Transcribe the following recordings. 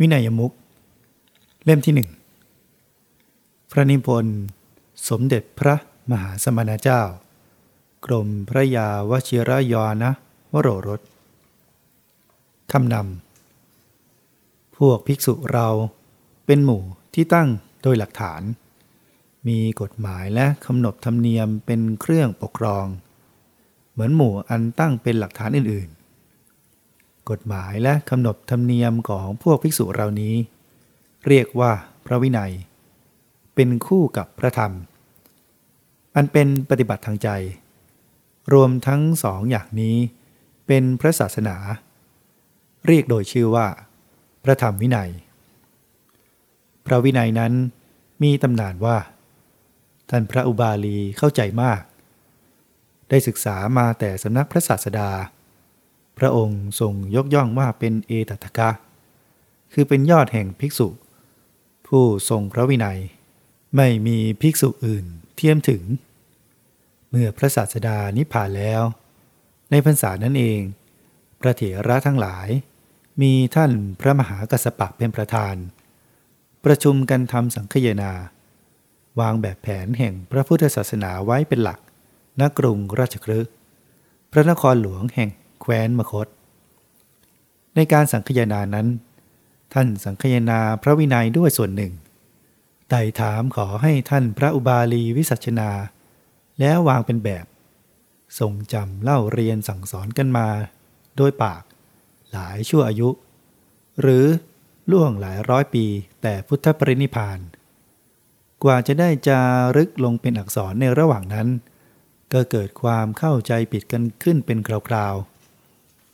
วินัยมุก เล่มที่หนึ่งพระนิพนธ์สมเด็จพระมหาสมณเจ้า กรมพระยาวชิรยานะวโรรสคำนำ พวกภิกษุเราเป็นหมู่ที่ตั้งโดยหลักฐาน มีกฎหมายและกำหนดธรรมเนียมเป็นเครื่องปกครอง เหมือนหมู่อันตั้งเป็นหลักฐานอื่น กฎหมายและกำหนดธรรมเนียมของพวกภิกษุเหล่านี้ เรียกว่าพระวินัย เป็นคู่กับพระธรรม อันเป็นปฏิบัติทางใจ รวมทั้งสองอย่างนี้ เป็นพระศาสนา เรียกโดยชื่อว่า พระธรรมวินัย พระวินัยนั้นมีตำนานว่า ท่านพระอุบาลีเข้าใจมาก ได้ศึกษามาแต่สำนักพระศาสดา พระองค์ทรงยกย่องว่าเป็นเอตัทกะ คือเป็นยอดแห่งภิกษุ ผู้ทรงพระวินัย ไม่มีภิกษุอื่นเทียมถึง เมื่อพระศาสดานิพพานแล้ว ในพรรษานั้นเอง พระเถระทั้งหลาย มีท่านพระมหากัสสปะเป็นประธาน ประชุมกันทำสังคยนา วางแบบแผนแห่งพระพุทธศาสนาไว้เป็นหลักณกรุงราชคฤห์พระนครหลวงแห่ง แคว้นมคต ในการสังคยนานั้น ท่านสังคยนาพระวินัยด้วยส่วนหนึ่งไต่ถามขอให้ท่านพระอุบาลีวิสัชนา แล้ววางเป็นแบบทรงจำเล่าเรียนสั่งสอนกันมา โดยปาก หลายชั่วอายุ หรือล่วงหลายร้อยปีแต่พุทธปรินิพาน กว่าจะได้จารึกลงเป็นอักษรในระหว่างนั้น ก็เกิดความเข้าใจผิดกันขึ้นเป็นคราวๆ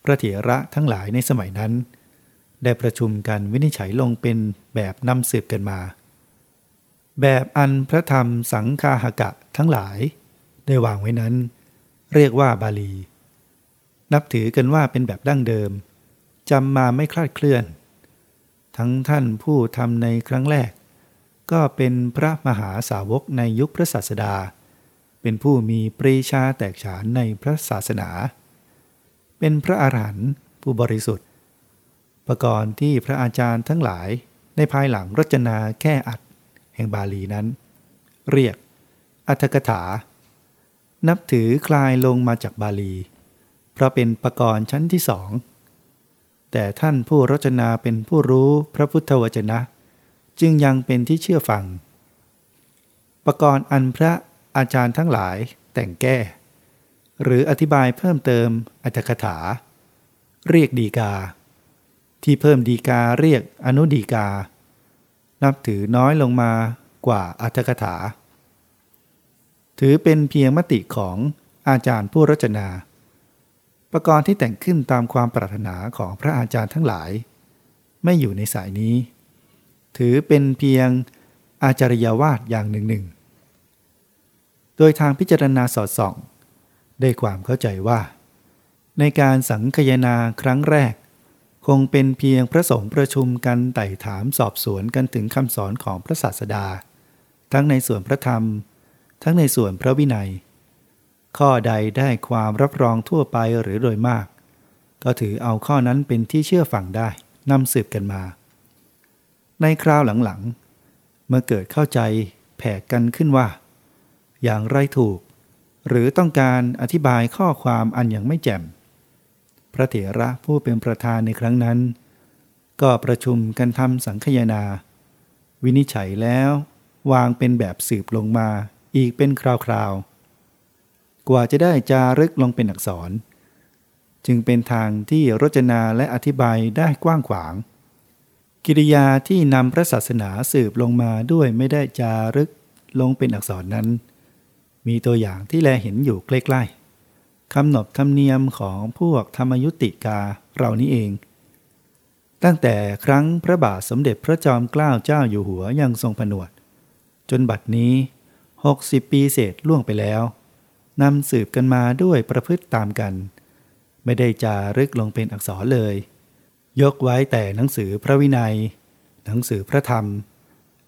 พระเถระทั้งหลายในสมัยนั้น ได้ประชุมกันวินิจฉัยลงเป็นแบบนำสืบกันมา แบบอันพระธรรมสังคาหกะทั้งหลาย ได้วางไว้นั้น เรียกว่าบาลี นับถือกันว่าเป็นแบบดั้งเดิมจำมาไม่คลาดเคลื่อน ทั้งท่านผู้ทำในครั้งแรก ก็เป็นพระมหาสาวกในยุคพระศาสดา เป็นผู้มีปรีชาแตกฉานในพระศาสนา เป็นพระอาหารหันต์ผู้บริสุทธิ์ ประกรณ์ที่พระอาจารย์ทั้งหลายในภายหลังรจนาแค่อัดแห่งบาลีนั้น เรียก อัตถกถา นับถือคลายลงมาจากบาลี เพราะเป็นประกรณ์ชั้นที่สอง แต่ท่านผู้รจนาเป็นผู้รู้พระพุทธวจนะ จึงยังเป็นที่เชื่อฟังประกรณ์อันพระอาจารย์ทั้งหลายแต่งแก้ หรืออธิบายเพิ่มเติมอัตถกถา เรียกดีกา ที่เพิ่มดีกาเรียกอนุดีกา นับถือน้อยลงมากว่าอัตถกถา ถือเป็นเพียงมติของอาจารย์ผู้รจนาประกรณ์ที่แต่งขึ้นตามความปรารถนาของพระอาจารย์ทั้งหลาย ไม่อยู่ในสายนี้ ถือเป็นเพียงอาจารยาวาดอย่างหนึ่งหนึ่ง โดยทางพิจารณาสอดส่อง ได้ความเข้าใจว่า ในการสังคยนาครั้งแรก คงเป็นเพียงพระสงฆ์ประชุมกันไต่ถามสอบสวนกันถึงคำสอนของพระศาสดา ทั้งในส่วนพระธรรม ทั้งในส่วนพระวินัย ข้อใดได้ความรับรองทั่วไปหรือโดยมาก ก็ถือเอาข้อนั้นเป็นที่เชื่อฟังได้นำสืบกันมา ในคราวหลังๆเมื่อเกิดเข้าใจแผ่กันขึ้นว่า อย่างไรถูก หรือต้องการอธิบายข้อความอันยังไม่แจ่ม พระเถระผู้เป็นประธานในครั้งนั้น ก็ประชุมกันทำสังคยนา วินิจฉัยแล้ววางเป็นแบบสืบลงมาอีกเป็นคราวๆ กว่าจะได้จารึกลงเป็นอักษร จึงเป็นทางที่รจนาและอธิบายได้กว้างขวาง กิริยาที่นำพระศาสนาสืบลงมาด้วยไม่ได้จารึกลงเป็นอักษรนั้น มีตัวอย่างที่แลเห็นอยู่ใกล้ๆคำหนบธรรมเนียมของพวกธรรมยุติกาเรานี้เอง ตั้งแต่ครั้งพระบาทสมเด็จพระจอมเกล้าเจ้าอยู่หัวยังทรงผนวด จนบัดนี้ 60 ปีเศษล่วงไปแล้วนำสืบกันมาด้วยประพฤติตามกัน ไม่ได้จารึกลงเป็นอักษรเลย ยกไว้แต่หนังสือพระวินัย หนังสือพระธรรม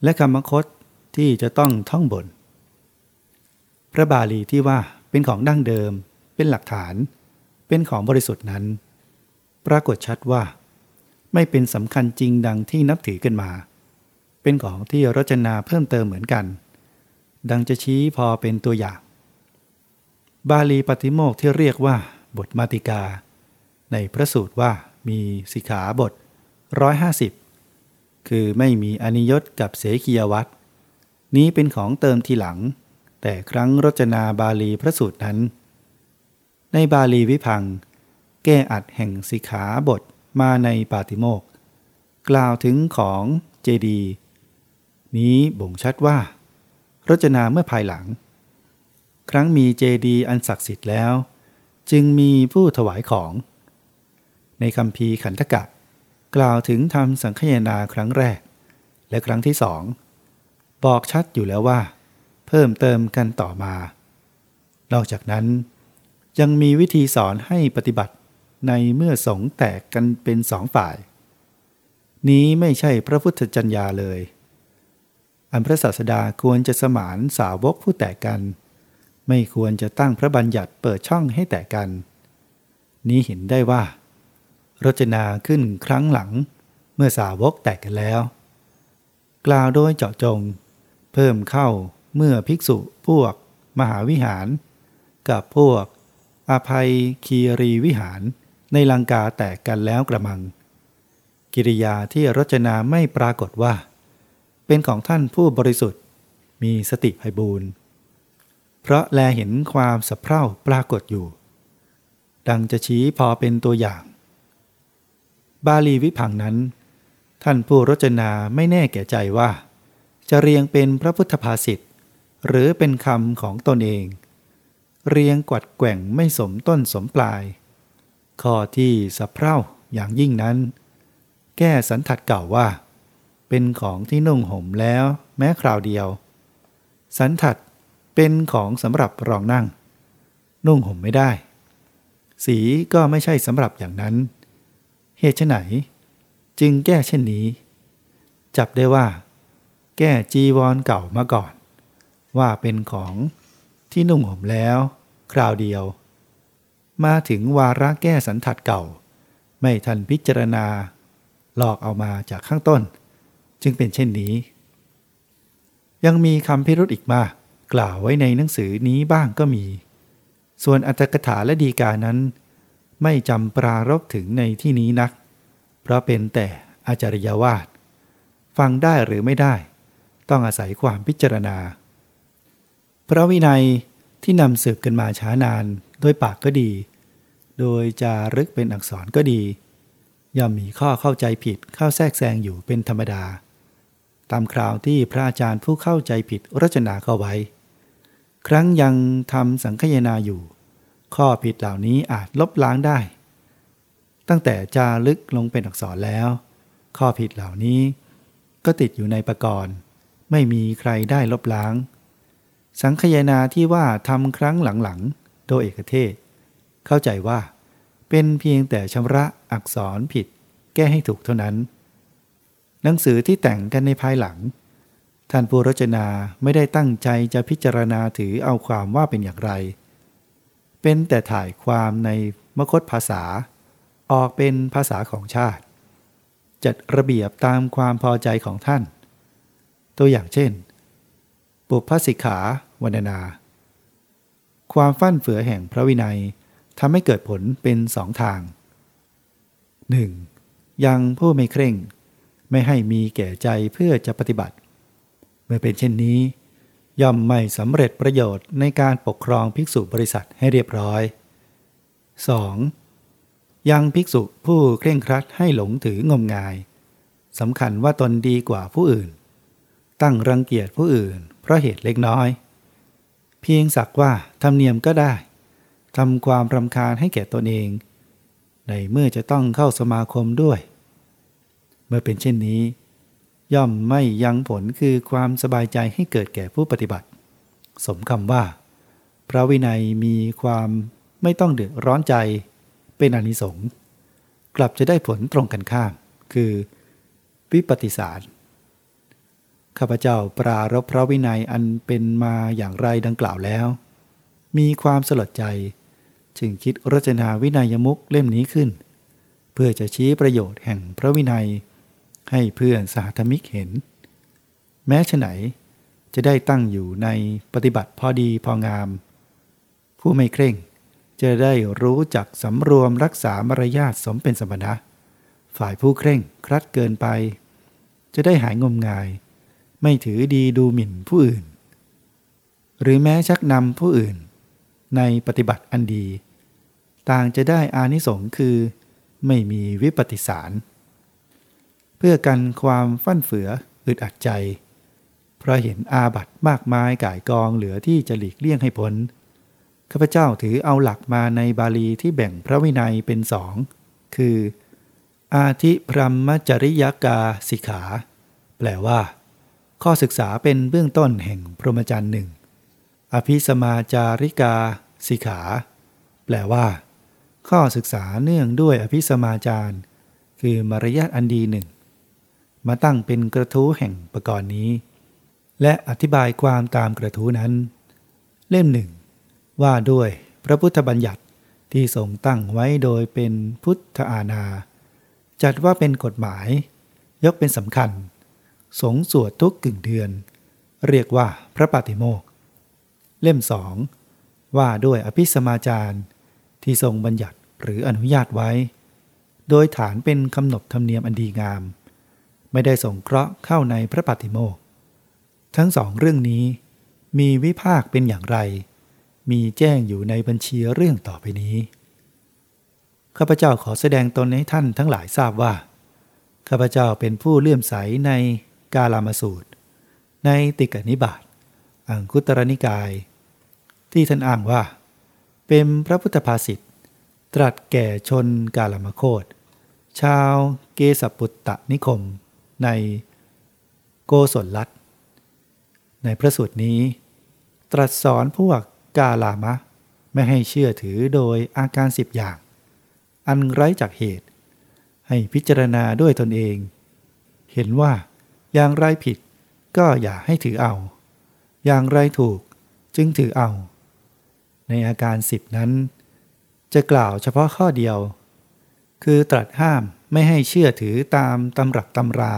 และคำคตที่จะต้องท่องบน พระบาลีที่ว่าเป็นของดั้งเดิม เป็นหลักฐาน เป็นของบริสุทธิ์นั้น ปรากฏชัดว่า ไม่เป็นสำคัญจริงดังที่นับถือกันมา เป็นของที่รจนาเพิ่มเติมเหมือนกัน ดังจะชี้พอเป็นตัวอย่าง บาลีปฏิโมกที่เรียกว่า บทมาติกา ในพระสูตรว่ามีสิกขาบทร้อยห้าสิบคือไม่มีอนิยตกับเสกียวัตนี้เป็นของเติมทีหลัง แต่ครั้งรจนาบาลีพระสูตรนั้น ในบาลีวิพัง แก้อัดแห่งสิกขาบทมาในปาติโมกกล่าวถึงของเจดี นี้บ่งชัดว่า รจนาเมื่อภายหลัง ครั้งมีเจดีอันศักดิ์สิทธิ์แล้ว จึงมีผู้ถวายของ ในคำพีขันธกะ กล่าวถึงทำสังคยนาครั้งแรก และครั้งที่สอง บอกชัดอยู่แล้วว่า เพิ่มเติมกันต่อมา นอกจากนั้น ยังมีวิธีสอนให้ปฏิบัติในเมื่อสงแตกกันเป็นสองฝ่าย นี้ไม่ใช่พระพุทธจัญญาเลย อันพระศาสดาควรจะสมานสาวกผู้แตกกัน ไม่ควรจะตั้งพระบัญญัติเปิดช่องให้แตกกัน นี้เห็นได้ว่า รจนาขึ้นครั้งหลังเมื่อสาวกแตกกันแล้ว กล่าวโดยเจาะจง เพิ่มเข้า เมื่อภิกษุพวกมหาวิหาร กับพวกอภัยคีรีวิหารในลังกาแตกกันแล้วกระมัง กิริยาที่รจนาไม่ปรากฏว่า เป็นของท่านผู้บริสุทธิ์ มีสติไพบูรณ์เพราะแลเห็นความสะเพร่าปรากฏอยู่ ดังจะชี้พอเป็นตัวอย่าง บาลีวิพังนั้น ท่านผู้รจนาไม่แน่แก่ใจว่า จะเรียงเป็นพระพุทธภาษิต หรือเป็นคำของตนเอง เรียงกวัดแกว่งไม่สมต้นสมปลาย ข้อที่สะเพร่าอย่างยิ่งนั้น แก้สันทัดเก่าว่า เป็นของที่นุ่งห่มแล้วแม้คราวเดียว สันทัดเป็นของสำหรับรองนั่ง นุ่งห่มไม่ได้ สีก็ไม่ใช่สำหรับอย่างนั้น เหตุไหน จึงแก้เช่นนี้ จับได้ว่า แก้จีวรเก่ามาก่อน ว่าเป็นของที่นุ่งห่มแล้ว คราวเดียว มาถึงวาระแก้สันทัดเก่า ไม่ทันพิจารณา หลอกเอามาจากข้างต้น จึงเป็นเช่นนี้ ยังมีคำพิรุธอีกมากกล่าวไว้ในหนังสือนี้บ้างก็มี ส่วนอัตถกถาและดีกานั้น ไม่จำปรารบถึงในที่นี้นัก เพราะเป็นแต่อาจารยวาดฟังได้หรือไม่ได้ ต้องอาศัยความพิจารณา พระวินัยที่นำสืบกันมาช้านานโดยปากก็ดี โดยจารึกเป็นอักษรก็ดี ย่อมมีข้อเข้าใจผิดเข้าแทรกแซงอยู่เป็นธรรมดา ตามคราวที่พระอาจารย์ผู้เข้าใจผิดรจนาเข้าไว้ ครั้งยังทำสังคยนาอยู่ ข้อผิดเหล่านี้อาจลบล้างได้ ตั้งแต่จารึกลงเป็นอักษรแล้ว ข้อผิดเหล่านี้ก็ติดอยู่ในประกรณ์ ไม่มีใครได้ลบล้าง สังคยนาที่ว่าทำครั้งหลังๆ โดยเอกเทศ เข้าใจว่า เป็นเพียงแต่ชำระอักษรผิด แก้ให้ถูกเท่านั้น หนังสือที่แต่งกันในภายหลัง ท่านผู้รจนาไม่ได้ตั้งใจจะพิจารณาถือเอาความว่าเป็นอย่างไร เป็นแต่ถ่ายความในมคตภาษา ออกเป็นภาษาของชาติ จัดระเบียบตามความพอใจของท่าน ตัวอย่างเช่น ปุพพสิกขาวันนา ความฟั่นเฟือแห่งพระวินัยทำให้เกิดผลเป็นสองทาง 1. ยังผู้ไม่เคร่ง ไม่ให้มีแก่ใจเพื่อจะปฏิบัติ เมื่อเป็นเช่นนี้ ย่อมไม่สำเร็จประโยชน์ในการปกครองภิกษุบริษัทให้เรียบร้อย 2. ยังภิกษุผู้เคร่งครัดให้หลงถืองมงายสำคัญว่าตนดีกว่าผู้อื่น ตั้งรังเกียจผู้อื่น เพราะเหตุเล็กน้อย เพียงสักว่าทำเนียมก็ได้ทำความรำคาญให้แก่ตนเอง ในเมื่อจะต้องเข้าสมาคมด้วย เมื่อเป็นเช่นนี้ ย่อมไม่ยังผลคือความสบายใจให้เกิดแก่ผู้ปฏิบัติ สมคำว่า พระวินัยมีความไม่ต้องเดือดร้อนใจเป็นอนิสงส์กลับจะได้ผลตรงกันข้าม คือ วิปฏิสาร ข้าพเจ้าปรารบพระวินัยอันเป็นมาอย่างไรดังกล่าวแล้ว มีความสลดใจ จึงคิดรจนาวินัยมุกเล่มนี้ขึ้น เพื่อจะชี้ประโยชน์แห่งพระวินัย ให้เพื่อนสาธมิกเห็น แม้ฉไหนจะได้ตั้งอยู่ในปฏิบัติพอดีพองาม ผู้ไม่เคร่ง จะได้รู้จักสำรวมรักษามารยาทสมเป็นสมณะ ฝ่ายผู้เคร่งครัดเกินไป จะได้หายงมงาย ไม่ถือดีดูหมิ่นผู้อื่น หรือแม้ชักนำผู้อื่น ในปฏิบัติอันดี ต่างจะได้อานิสงค์คือ ไม่มีวิปฏิสาร เพื่อกันความฟั่นเฟืออึดอัดใจ เพราะเห็นอาบัตมากมายก่ายกองเหลือที่จะหลีกเลี่ยงให้พ้นข้าพเจ้าถือเอาหลักมาในบาลีที่แบ่งพระวินัยเป็นสองคือ อาทิพรหมจริยกาสิกขา แปลว่า ข้อศึกษาเป็นเบื้องต้นแห่งพรหมจรรย์หนึ่ง อภิสมาจาริกาสิกขา แปลว่า ข้อศึกษาเนื่องด้วยอภิสมาจารคือมารยาทอันดีหนึ่ง มาตั้งเป็นกระทู้แห่งประกรณ์นี้ และอธิบายความตามกระทู้นั้น เล่มหนึ่ง ว่าด้วยพระพุทธบัญญัติที่ทรงตั้งไว้โดยเป็นพุทธอาณาจัดว่าเป็นกฎหมาย ยกเป็นสำคัญ สงสวดทุกกึ่งเดือน เรียกว่าพระปฏิโมก เล่มสองว่าด้วยอภิสมาจารที่ทรงบัญญัติหรืออนุญาตไว้ โดยฐานเป็นคำนบธรรมเนียมอันดีงาม ไม่ได้ส่งเคราะห์เข้าในพระปฏิโมก ทั้งสองเรื่องนี้ มีวิภาคเป็นอย่างไร มีแจ้งอยู่ในบัญชีเรื่องต่อไปนี้ข้าพเจ้าขอแสดงตนให้ท่านทั้งหลายทราบว่าข้าพเจ้าเป็นผู้เลื่อมใสใน กาลามาสูตร ในติกนิบาตอังคุตรนิกาย ที่ท่านอ้างว่า เป็นพระพุทธภาษิตตรัสแก่ชนกาลามโคตชาวเกสปุตตะนิคม ในโกศลลัตในพระสูตรนี้ ตรัสสอนพวกกาลามะ ไม่ให้เชื่อถือโดยอาการสิบอย่าง อันไร้จากเหตุ ให้พิจารณาด้วยตนเอง เห็นว่า อย่างไรผิดก็อย่าให้ถือเอา อย่างไรถูกจึงถือเอา ในอาการสิบนั้น จะกล่าวเฉพาะข้อเดียว คือตรัสห้ามไม่ให้เชื่อถือตามตำรับตำรา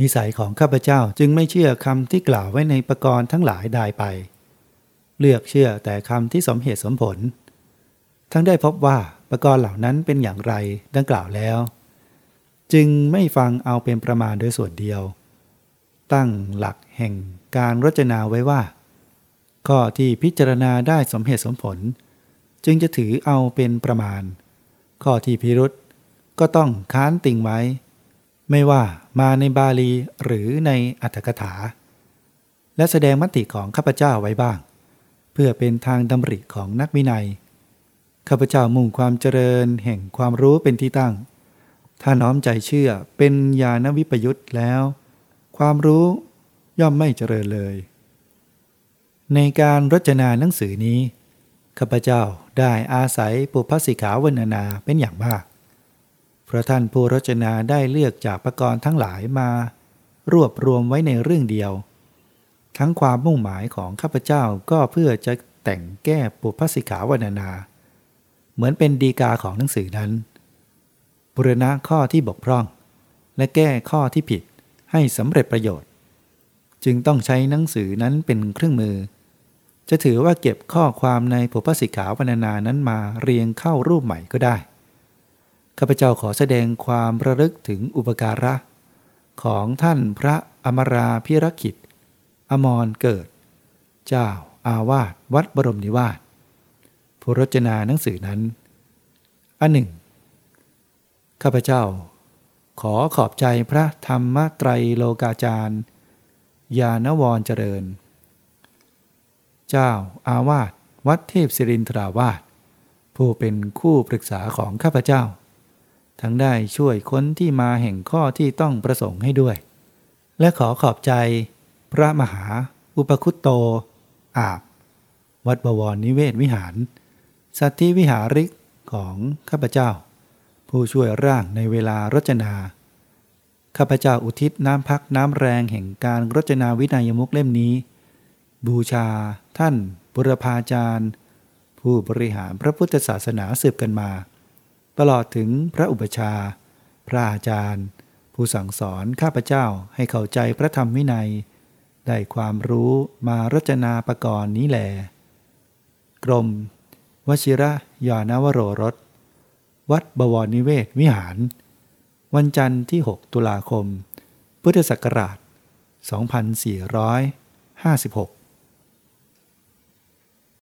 นิสัยของข้าพเจ้าจึงไม่เชื่อคำที่กล่าวไว้ในประกรณ์ทั้งหลายได้ไป เลือกเชื่อแต่คำที่สมเหตุสมผล ทั้งได้พบว่าประกรณ์เหล่านั้นเป็นอย่างไรดังกล่าวแล้ว จึงไม่ฟังเอาเป็นประมาณโดยส่วนเดียว ตั้งหลักแห่งการรจนาไว้ว่า ข้อที่พิจารณาได้สมเหตุสมผล จึงจะถือเอาเป็นประมาณ ข้อที่พิรุษก็ต้องค้านติ่งไว้ ไม่ว่ามาในบาลีหรือในอัตถกถา และแสดงมติของข้าพเจ้าไว้บ้าง เพื่อเป็นทางดำริของนักวินัยข้าพเจ้ามุ่งความเจริญแห่งความรู้เป็นที่ตั้ง ถ้าน้อมใจเชื่อเป็นญาณวิปยุตแล้ว ความรู้ย่อมไม่เจริญเลย ในการรจนาหนังสือนี้ข้าพเจ้าได้อาศัยปุพพสิกาวรรณนาเป็นอย่างมากเพราะท่านผู้รจนาได้เลือกจากประกรณ์ทั้งหลายมา รวบรวมไว้ในเรื่องเดียว ทั้งความมุ่งหมายของข้าพเจ้าก็เพื่อจะแต่งแก้ปุพพสิกขาวรรณนา เหมือนเป็นดีกาของหนังสือนั้น บุรณะข้อที่บกพร่อง และแก้ข้อที่ผิดให้สำเร็จประโยชน์ จึงต้องใช้หนังสือนั้นเป็นเครื่องมือ จะถือว่าเก็บข้อความในปุพสิกขาวรรณนานั้นมาเรียงเข้ารูปใหม่ก็ได้ข้าพเจ้าขอแสดงความระลึกถึงอุปการะ ของท่านพระอมราพิรคิตอมรเกิด เจ้าอาวาสวัดบรมนิวาสผู้รจนาหนังสือนั้น อันหนึ่ง ข้าพเจ้า ขอขอบใจพระธรรมไตรโลกาจารย์ ยานวรเจริญ เจ้าอาวาสวัดเทพศิรินทราวาสผู้เป็นคู่ปรึกษาของข้าพเจ้า ทั้งได้ช่วยค้นที่มาแห่งข้อที่ต้องประสงค์ให้ด้วย และขอขอบใจ พระมหา อุปคุตโต อาบ วัดบวรนิเวศวิหาร สัตธิวิหาริกของข้าพเจ้า ผู้ช่วยร่างในเวลารจนา ข้าพเจ้าอุทิศน้ำพักน้ำแรงแห่งการรจนาวินัยมุกเล่มนี้ บูชา ท่านบุรพาจารย์ ผู้บริหารพระพุทธศาสนาสืบกันมา ตลอดถึงพระอุปชา พระอาจารย์ ผู้สั่งสอนข้าพเจ้าให้เข้าใจพระธรรมวินัย ได้ความรู้มารจนาประกรณ์นี้แหลกรมวชิระยานวโรรส วัดบวรนิเวศวิหาร วันจันทร์ที่ 6 ตุลาคม พุทธศักราช 2456